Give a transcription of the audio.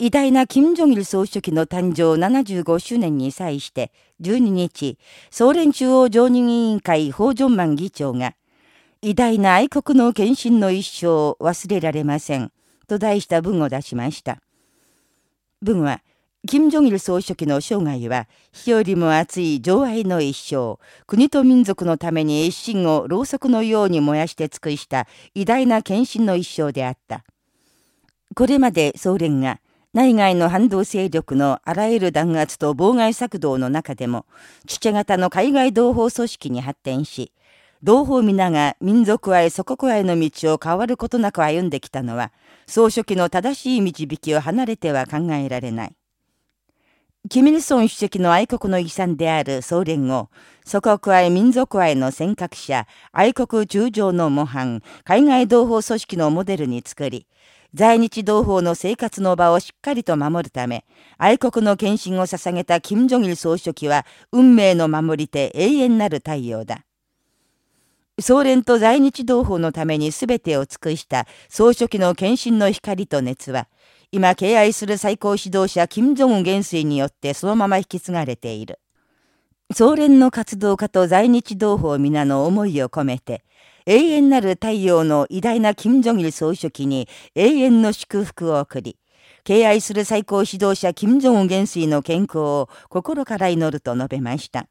偉大な金正日総書記の誕生75周年に際して12日、総連中央常任委員会法上万議長が、偉大な愛国の献身の一生を忘れられません、と題した文を出しました。文は、金正日総書記の生涯は、日よりも熱い情愛の一生、国と民族のために一心をろうそくのように燃やして尽くした偉大な献身の一生であった。これまで総連が、内外の反動勢力のあらゆる弾圧と妨害策動の中でも、父型の海外同胞組織に発展し、同胞皆が民族愛祖国愛の道を変わることなく歩んできたのは、総書記の正しい導きを離れては考えられない。キミルソン主席の愛国の遺産である総連を、祖国愛民族愛の尖閣者、愛国中将の模範、海外同胞組織のモデルに作り、在日同胞の生活の場をしっかりと守るため、愛国の献身を捧げた金正日総書記は、運命の守り手、永遠なる太陽だ。総連と在日同胞のために全てを尽くした総書記の献身の光と熱は、今敬愛する最高指導者金正恩元帥によってそのまま引き継がれている。総連の活動家と在日同胞皆の思いを込めて、永遠なる太陽の偉大な金正日総書記に永遠の祝福を送り、敬愛する最高指導者金正恩元帥の健康を心から祈ると述べました。